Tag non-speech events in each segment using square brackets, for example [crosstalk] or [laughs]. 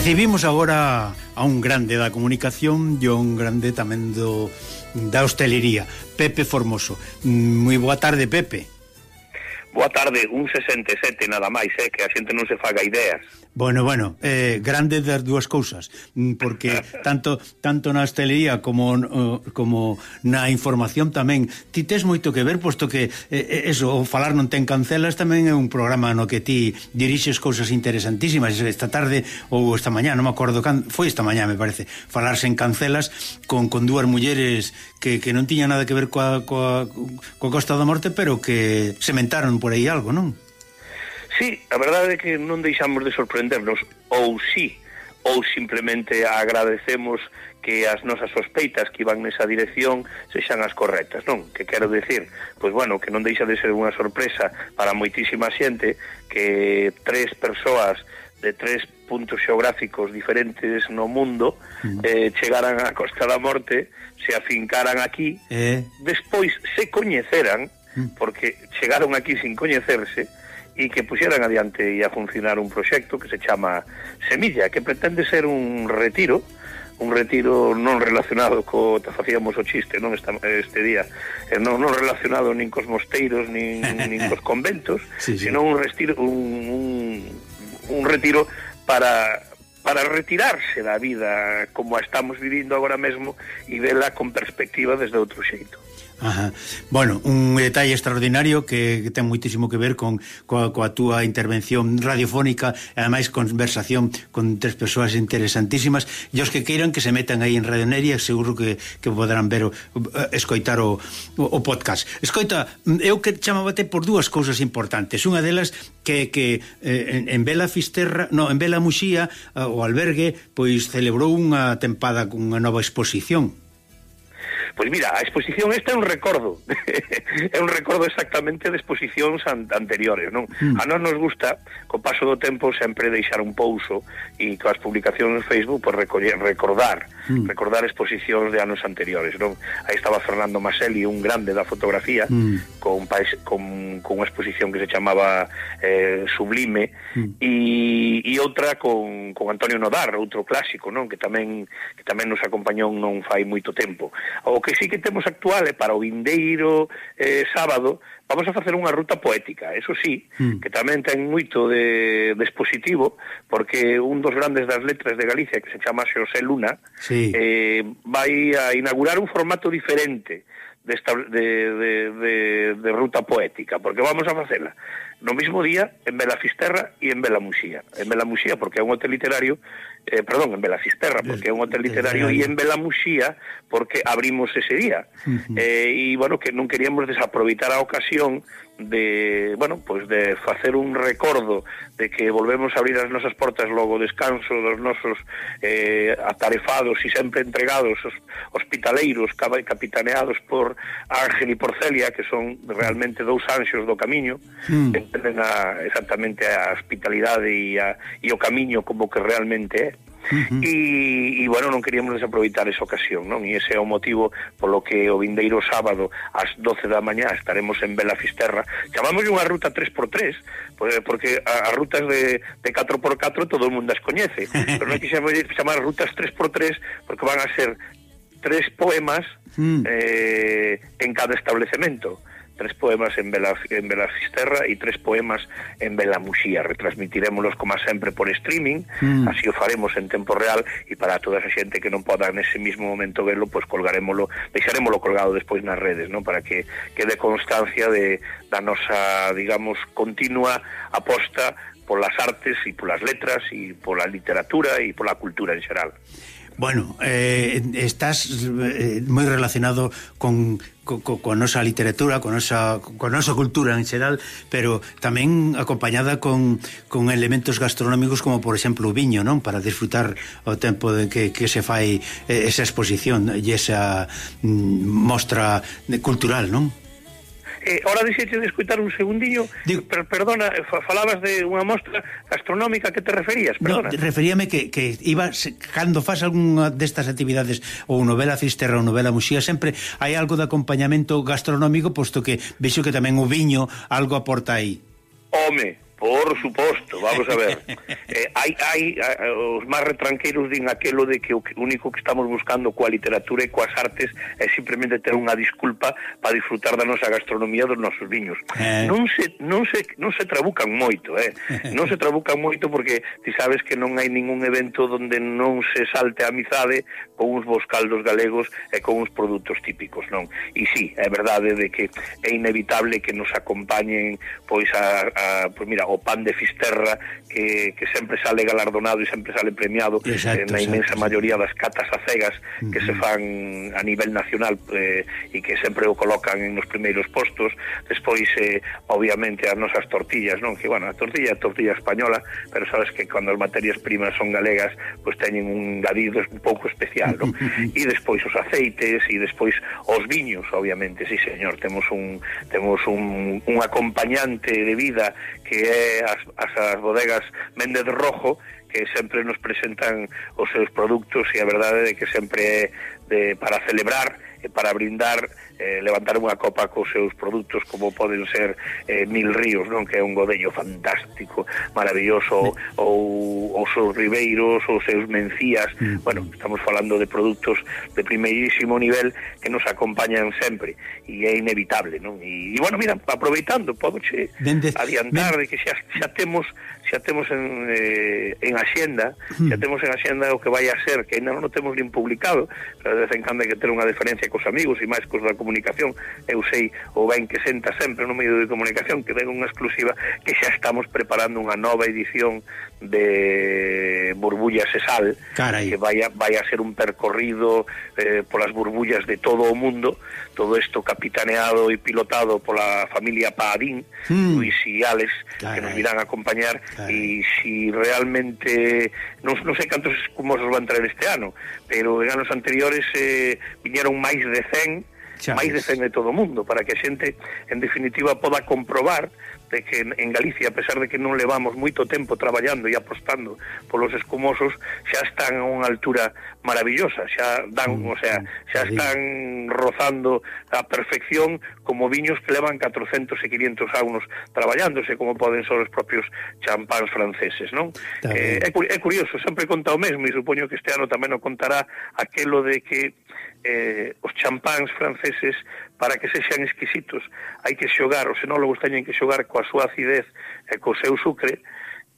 Recibimos agora a un grande da comunicación e un grande tamén do da hostelería, Pepe Formoso. Mm, moi boa tarde, Pepe. Boa tarde, un 67 nada máis, eh, que a xente non se faga ideas. Bueno, bueno, eh, grande das dúas cousas, mm, porque [laughs] tanto tanto na hostelería como como na información tamén ti tes moito que ver, posto que eh, eso, o falar non ten cancelas tamén é un programa no que ti dirixes cousas interesantísimas esta tarde ou esta mañá, non me acordo can, foi esta mañá me parece, falarse en cancelas con, con dúas mulleres que, que non tiña nada que ver coa, coa, coa Costa da Morte, pero que sementaron por aí algo, non? Sí, a verdade é que non deixamos de sorprendernos, ou sí, ou simplemente agradecemos que as nosas sospeitas que iban nesa dirección sexan as correctas, non? Que quero decir, pois bueno, que non deixa de ser unha sorpresa para moitísima xente que tres persoas de tres puntos xeográficos diferentes no mundo mm. eh, chegaran á Costa da Morte, se afincaran aquí, eh. despois se coñeceran Mm. porque chegaron aquí sin coñecerse e que puxeran adiante e a funcionar un proxecto que se chama Semilla, que pretende ser un retiro, un retiro non relacionado co te facíamos o chiste non esta, este día eh, non, non relacionado nin cos mosteiros nin, [laughs] nin cos conventos sí, sí. sino un, retiro, un, un, un retiro para para retirarse da vida como a estamos vivindo agora mesmo e vela con perspectiva desde outro xeito Ajá. Bueno, un detalle extraordinario que, que ten moitísimo que ver con coa, coa túa intervención radiofónica e ademais conversación con tres persoas interesantísimas e os que queiran que se metan aí en Radio Neria seguro que, que poderán ver o, eh, escoitar o, o, o podcast. Escoita, eu que chamabate por dúas cousas importantes. Unha delas que, que eh, en, en Vela Fisterra no, en Vela Muxía, eh, o albergue pois celebrou unha tempada cunha nova exposición. Pois mira, a exposición esta é un recordo. [laughs] é un recordo exactamente de exposicións an anteriores, non? Mm. A nós nos gusta, co paso do tempo, sempre deixar un pouso e coas publicacións en Facebook, pois recoller, recordar, mm. recordar exposicións de anos anteriores, non? Aí estaba Fernando Maselli, un grande da fotografía, mm. con, paes, con, con unha exposición que se chamaba eh, Sublime, mm. e, e outra con, con Antonio Nodar, outro clásico, non? Que tamén que tamén nos acompañou non fai moito tempo. O Que sí que temos actual é para o vindeiro eh, sábado vamos a facer unha ruta poética, eso sí, mm. que tamén ten moito de, de expositivo, porque un dos grandes das letras de Galicia, que se chama Xosé Luna, sí. eh, vai a inaugurar un formato diferente desta, de, de, de, de ruta poética, porque vamos a facela no mismo día en Belafisterra e en Belamuxía. En Belamuxía porque é un hotel literario, eh, perdón, en Belafisterra porque é un hotel literario e en Belamuxía porque abrimos ese día. Uh -huh. eh, e, bueno, que non queríamos desaproveitar a ocasión de, bueno, pues de facer un recordo de que volvemos a abrir as nosas portas logo descanso dos nosos eh, atarefados e sempre entregados os hospitaleiros capitaneados por Ángel e por Celia que son realmente dous anxos do camiño mm. entenden a, exactamente a hospitalidade e, a, e o camiño como que realmente é Uh -huh. e, e, bueno, non queríamos desaproveitar esa ocasión, non? E ese é o motivo polo que o vindeiro sábado ás 12 da mañá estaremos en Bela Fisterra. Chamamos unha ruta 3x3, pois, porque as rutas de, de 4x4 todo o mundo as coñece, [laughs] pero non quixemos chamar rutas 3x3 porque van a ser tres poemas mm. eh, en cada establecemento tres poemas en Bela, en Belafisterra e tres poemas en Belamuxía. Retransmitiremoslos, como sempre, por streaming, mm. así o faremos en tempo real, e para toda esa xente que non poda nese mismo momento verlo, pois pues colgaremoslo, deixaremoslo colgado despois nas redes, non? para que quede constancia de, da nosa, digamos, continua aposta polas artes e polas letras e pola literatura e pola cultura en xeral. Bueno, eh, estás eh, moi relacionado con co, co, co nosa literatura, con nosa, con nosa cultura en xeral, pero tamén acompañada con, con elementos gastronómicos como, por exemplo, o viño, non? Para disfrutar o tempo de que, que se fai eh, esa exposición e esa mm, mostra cultural, non? Eh, ora deixeche de escutar un segundiño, Digo, per, perdona, eh, falabas de unha mostra astronómica que te referías, perdona. No, referíame que, que iba, cando faz algunha destas actividades ou novela cisterra ou novela Muxía, sempre hai algo de acompañamento gastronómico, posto que vexo que tamén o viño algo aporta aí. Home, Por suposto, vamos a ver. [laughs] Eh, hai, hai, hai, os máis retranqueiros din aquelo de que o único que estamos buscando coa literatura e coas artes é simplemente ter unha disculpa para disfrutar da nosa gastronomía dos nosos viños. Eh. Non, se, non, se, non se trabucan moito, eh? [laughs] Non se trabucan moito porque ti sabes que non hai ningún evento onde non se salte a amizade con uns bons caldos galegos e con uns produtos típicos, non? E sí, é verdade de que é inevitable que nos acompañen pois a, a pois mira, o pan de Fisterra que, que sempre sale galardonado e sempre sale premiado exacto, eh, na inmensa exacto. maioría das catas a cegas uh -huh. que se fan a nivel nacional eh, e que sempre o colocan en os primeiros postos despois eh, obviamente as nosas tortillas non que bueno, a tortilla é tortilla española pero sabes que cando as materias primas son galegas pois pues, teñen un gadido un pouco especial non? [laughs] e despois os aceites e despois os viños obviamente, sí señor temos un temos un, un acompañante de vida que é eh, as, as, as bodegas Méndez Rojo que sempre nos presentan os seus produtos e a verdade é que sempre é de, para celebrar Eh, para brindar eh, levantar unha copa cos seus produtos como poden ser eh, Mil Ríos, non que é un godello fantástico, maravilloso ou os seus ribeiros, os seus mencías. Mm. Bueno, estamos falando de produtos de primeirísimo nivel que nos acompañan sempre e é inevitable, non? E, e bueno, mira, aproveitando, podoche che adiantar de que xa, xa temos xa temos en, eh, en axenda, mm. xa temos en axenda o que vai a ser, que ainda non o temos nin publicado, pero de vez en cando hai que ter unha diferencia cos amigos e máis cos da comunicación, eu sei o ben que senta sempre no medio de comunicación que ten unha exclusiva que xa estamos preparando unha nova edición de burbullas e sal Carai. que vai a, vai a ser un percorrido eh, polas burbullas de todo o mundo todo isto capitaneado e pilotado pola familia Paadín mm. Luis e Alex Carai. que nos irán a acompañar e si realmente non, non sei cantos escumosos van traer este ano pero en anos anteriores eh, viñeron máis de 100 Chaves. máis de 100 de todo o mundo para que a xente en definitiva poda comprobar de que en Galicia, a pesar de que non levamos moito tempo traballando e apostando polos escumosos, xa están a unha altura maravillosa, xa dan, mm, o sea, xa están rozando a perfección como viños que levan 400 e 500 anos traballándose, como poden ser os propios champáns franceses, non? Eh, é, é curioso, sempre conta o mesmo e supoño que este ano tamén o contará aquelo de que eh, os champáns franceses para que sexan exquisitos hai que xogar, os enólogos teñen que xogar coa súa acidez e co seu sucre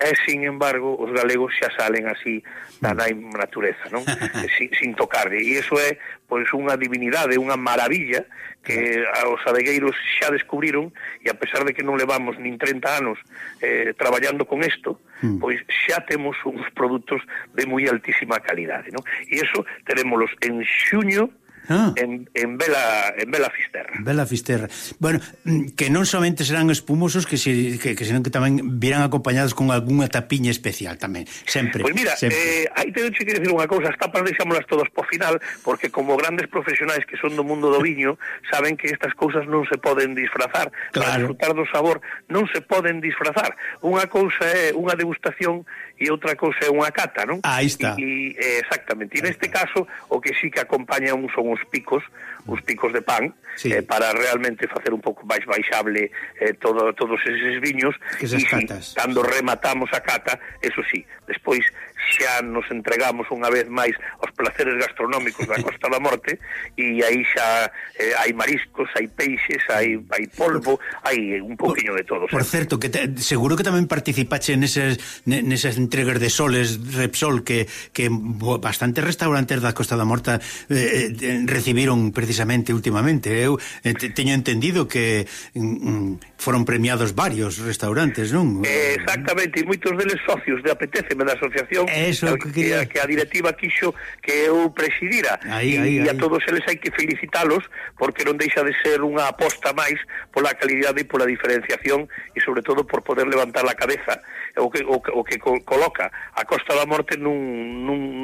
e, sin embargo, os galegos xa salen así da, mm. da natureza, non? [laughs] sin, sin tocar. E iso é, pois, unha divinidade, unha maravilla que os adegueiros xa descubriron e, a pesar de que non levamos nin 30 anos eh, traballando con isto, mm. pois xa temos uns produtos de moi altísima calidade, non? E iso terémolos en xuño Ah. En, en vela en vela Fisterra. Vela Fisterra. Bueno, mm, que non somente serán espumosos, que si, que, que senón que tamén virán acompañados con algunha tapiña especial tamén, sempre. Pois pues mira, sempre. eh aí teño que dicir unha cousa, as tapas deixámolas todas po final, porque como grandes profesionais que son do mundo do viño, saben que estas cousas non se poden disfrazar, claro. para disfrutar do sabor non se poden disfrazar. Unha cousa é unha degustación e outra cousa é unha cata, non? Aí está. E, e exactamente. E neste caso o que sí que acompaña un son os picos, os picos de pan, sí. eh, para realmente facer un pouco máis baixable eh, todo, todos eses viños. Esas e catas. Si, cando rematamos a cata, eso sí, despois xa nos entregamos unha vez máis aos placeres gastronómicos da [laughs] Costa da Morte e aí xa eh, hai mariscos, hai peixes, hai, hai polvo, hai un poquinho de todo. Por certo, que te, seguro que tamén participache neses, neses entregas de soles, Repsol, que, que bastantes restaurantes da Costa da Morta eh, eh recibiron precisamente últimamente. Eu eh, teño entendido que mm, mm, foron premiados varios restaurantes, non? Eh, exactamente, e moitos deles socios de Apetéceme da asociación eh, Eso, que, que, que a directiva quixo que eu presidira. Aí, e, aí, e a todos eles hai que felicitalos porque non deixa de ser unha aposta máis pola calidade e pola diferenciación e sobre todo por poder levantar a cabeza o que, o, o que coloca a Costa da Morte nun, nun,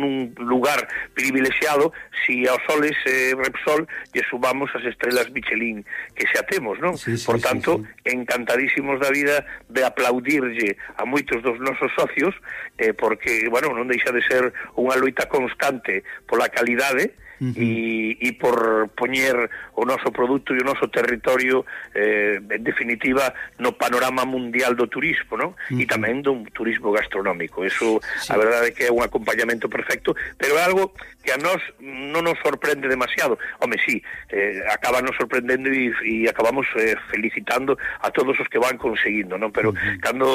lugar privilexiado si aos soles eh, Repsol lle subamos as estrelas Michelin que xa temos, non? Sí, sí, Por tanto, sí, sí. encantadísimos da vida de aplaudirlle a moitos dos nosos socios eh, porque, bueno, non deixa de ser unha loita constante pola calidade uh -huh. e, e por poñer o noso produto e o noso territorio eh, en definitiva no panorama mundial do turismo non? Uh -huh. e tamén do turismo gastronómico eso sí. a verdade é que é un acompañamento perfecto pero é algo que a nós non nos sorprende demasiado home, sí, eh, acaba nos sorprendendo e, e acabamos eh, felicitando a todos os que van conseguindo non? pero uh -huh. cando,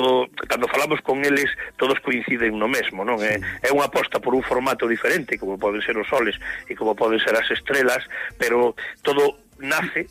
cando falamos con eles todos coinciden no mesmo non? Eh, sí. É, é unha aposta por un formato diferente como poden ser os soles e como poden ser as estrelas, pero todo nace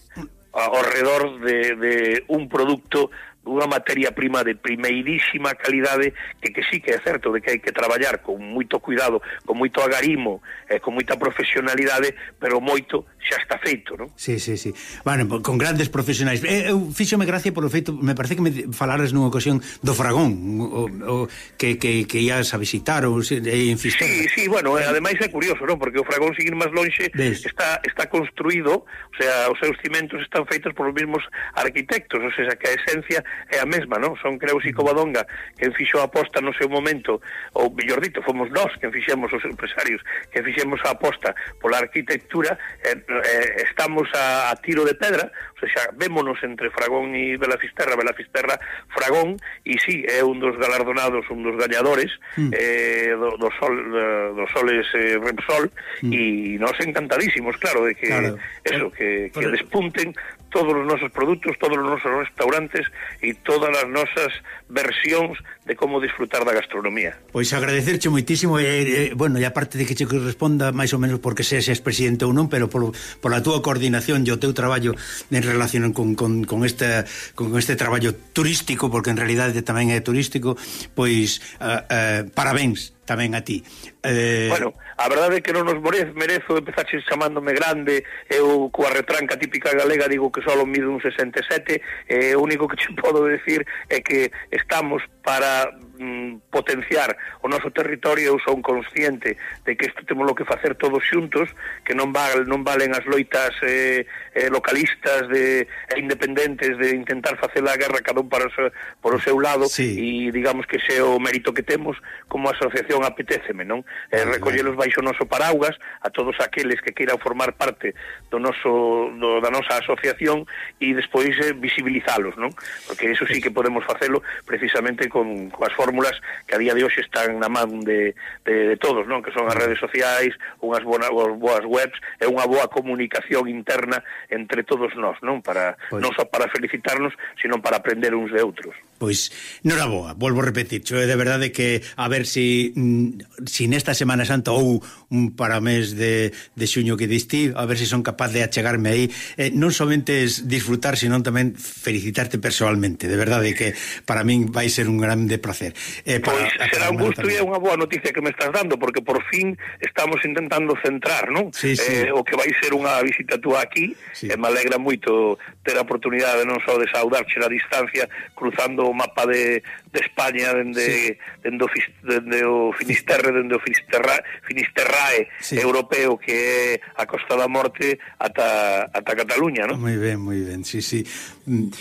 ao redor de, de un producto unha materia prima de primeirísima calidade que, que sí que é certo de que hai que traballar con moito cuidado, con moito agarimo eh, con moita profesionalidade pero moito xa está feito non? Sí, sí, sí, bueno, con grandes profesionais eh, eu fíxome gracia polo feito me parece que me falaras nunha ocasión do Fragón o, o, que, que, que ias a visitar ou eh, en Fisterra Sí, sí, bueno, eh, ademais é curioso non? porque o Fragón seguir máis lonxe está, está construído, o sea, os seus cimentos están feitos por os mesmos arquitectos, o sea, que a esencia é a mesma, non? Son Creus e Covadonga quen fixo a aposta no seu momento, ou mellor dito, fomos nós quen fixemos os empresarios, que fixemos a aposta pola arquitectura, eh, eh, estamos a, a tiro de pedra, ou seja, vémonos entre Fragón e Belafisterra, Belafisterra, Fragón, e sí, é un dos galardonados, un dos gañadores mm. eh, do, do sol, do, dos soles eh, Repsol, mm. e nos encantadísimos, claro, de que claro. eso, que, que despunten todos os nosos produtos, todos os nosos restaurantes e todas as nosas versións de como disfrutar da gastronomía. Pois agradecerche moitísimo e, e bueno, e aparte de que che responda máis ou menos porque se es presidente ou non, pero polo, pola túa coordinación e o teu traballo en relación con, con, con, este, con este traballo turístico, porque en realidade tamén é turístico, pois uh, uh, parabéns tamén a ti. Eh... Bueno, a verdade é que non nos merezo, merezo empezar chamándome grande Eu coa retranca típica galega digo que só mido un 67 E eh, o único que che [laughs] podo decir é que estamos para mm, potenciar o noso territorio Eu son consciente de que isto temos lo que facer todos xuntos Que non, val, non valen as loitas eh, eh, localistas de, eh, independentes de intentar facer a guerra cada un para o seu, por o seu lado sí. E digamos que xe o mérito que temos como asociación apetéceme, non? eh, recollelos baixo o noso paraugas a todos aqueles que queiran formar parte do noso do, da nosa asociación e despois eh, visibilizalos, non? Porque eso sí que podemos facelo precisamente con coas fórmulas que a día de hoxe están na man de, de, de todos, non? Que son as redes sociais, unhas boas, boas webs, é unha boa comunicación interna entre todos nós, non? Para pois. non só para felicitarnos, sino para aprender uns de outros. Pois, noraboa, volvo a repetir, xo, de verdade que a ver si, mm, si nesta Semana Santa ou un para mes de, de xuño que distí, a ver se si son capaz de achegarme aí, eh, non somente disfrutar, senón tamén felicitarte personalmente, de verdade que para min vai ser un grande placer. Eh, para, pois, será un gusto e unha boa noticia que me estás dando, porque por fin estamos intentando centrar, non? Sí, sí. Eh, o que vai ser unha visita túa aquí, sí. e eh, me alegra moito ter a oportunidade non só de saudarche na distancia, cruzando o mapa de, de España dende, sí. dende, o, dende o Finisterre, dende o Finisterra, Finisterrae sí. europeo que é a Costa da Morte ata, ata Cataluña, non? Moi ben, moi ben, sí, sí. Mm,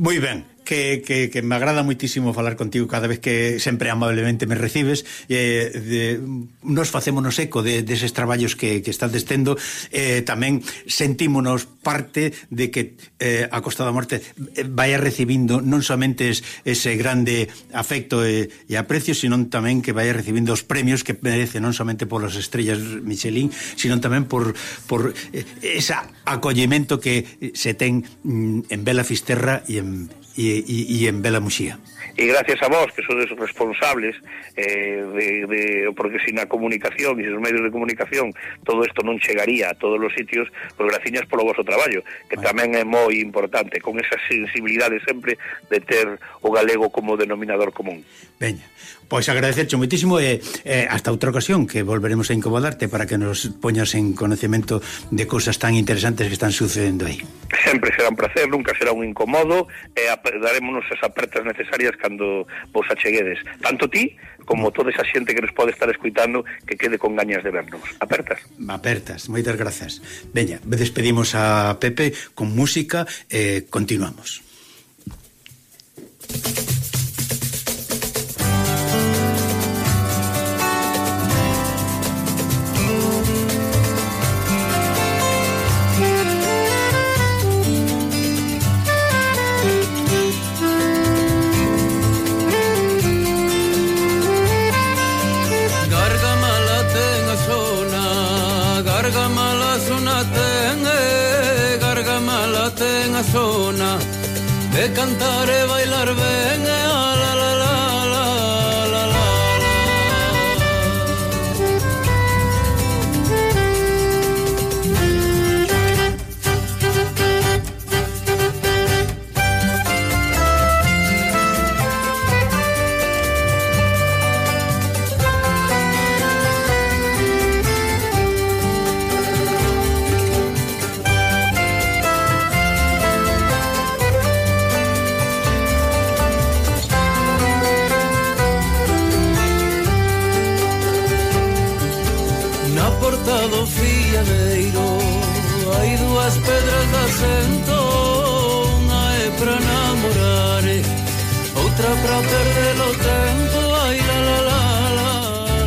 moi ben, que, que, que me agrada moitísimo falar contigo cada vez que sempre amablemente me recibes. Eh, de, nos facémonos eco de, deses traballos que, que estás destendo. Eh, tamén sentímonos parte de que eh, a Costa da Morte eh, vai recibindo non somente ese grande afecto e, e aprecio, sino tamén que vai recibindo os premios que merece non somente polas estrellas Michelin, sino tamén por, por eh, ese acollemento que se ten mm, en Bela Fisterra e en e, e, e en Bela Muxía. E gracias a vós, que sodes responsables, eh, de, de, porque sin a comunicación e os medios de comunicación todo isto non chegaría a todos os sitios, pois graciñas polo vosso traballo, que bueno. tamén é moi importante, con esa sensibilidade sempre de ter o galego como denominador común. Veña, Pois agradecerche moitísimo e eh, hasta outra ocasión que volveremos a incomodarte para que nos poñas en conocimiento de cousas tan interesantes que están sucedendo aí. Sempre será un placer, nunca será un incomodo e eh, darémonos as apertas necesarias cando vos acheguedes. Tanto ti como toda esa xente que nos pode estar escuitando que quede con gañas de vernos. Apertas. Apertas, moitas grazas. Veña, despedimos a Pepe con música e eh, continuamos. Thank you. de cantar e bailar ben